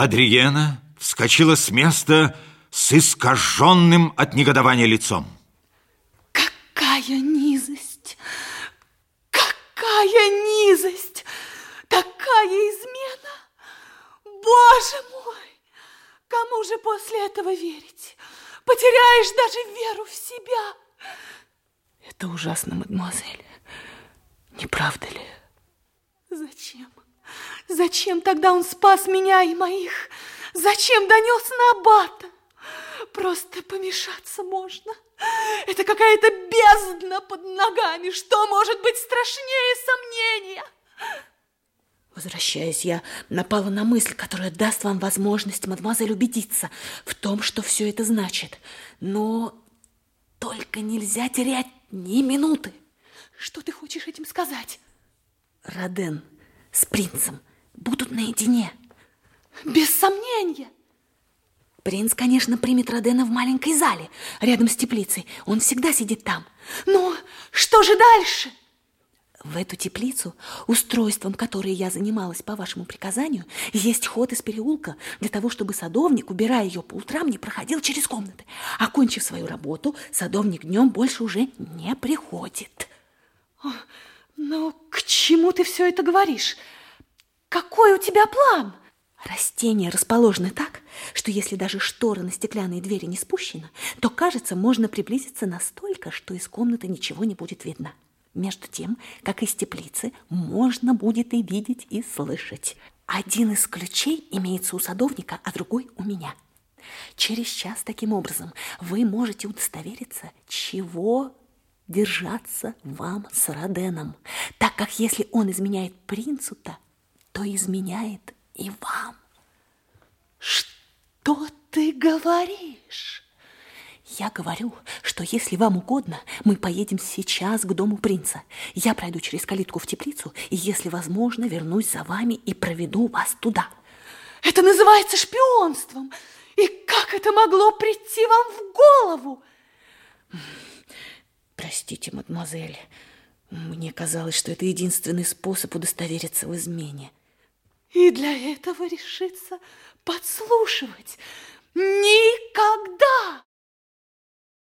Адриена вскочила с места с искаженным от негодования лицом. Какая низость! Какая низость! Такая измена! Боже мой! Кому же после этого верить? Потеряешь даже веру в себя. Это ужасно, мадемуазель. Не правда ли? Зачем? Зачем тогда он спас меня и моих? Зачем донес на аббата? Просто помешаться можно. Это какая-то бездна под ногами. Что может быть страшнее сомнения? Возвращаясь, я напала на мысль, которая даст вам возможность, мадемуазель, убедиться в том, что все это значит. Но только нельзя терять ни минуты. Что ты хочешь этим сказать? Роден с принцем будут наедине. Без сомнения. Принц, конечно, примет Родена в маленькой зале, рядом с теплицей. Он всегда сидит там. Но что же дальше? В эту теплицу, устройством которой я занималась по вашему приказанию, есть ход из переулка для того, чтобы садовник, убирая ее по утрам, не проходил через комнаты. Окончив свою работу, садовник днем больше уже не приходит. Но к чему ты все это говоришь? Какой у тебя план? Растения расположены так, что если даже штора на стеклянные двери не спущена, то, кажется, можно приблизиться настолько, что из комнаты ничего не будет видно. Между тем, как из теплицы, можно будет и видеть, и слышать. Один из ключей имеется у садовника, а другой у меня. Через час таким образом вы можете удостовериться, чего держаться вам с Роденом, так как если он изменяет принцу-то, то изменяет и вам. Что ты говоришь? Я говорю, что если вам угодно, мы поедем сейчас к дому принца. Я пройду через калитку в теплицу, и, если возможно, вернусь за вами и проведу вас туда. Это называется шпионством. И как это могло прийти вам в голову? Простите, мадемуазель, мне казалось, что это единственный способ удостовериться в измене. И для этого решиться подслушивать? Никогда!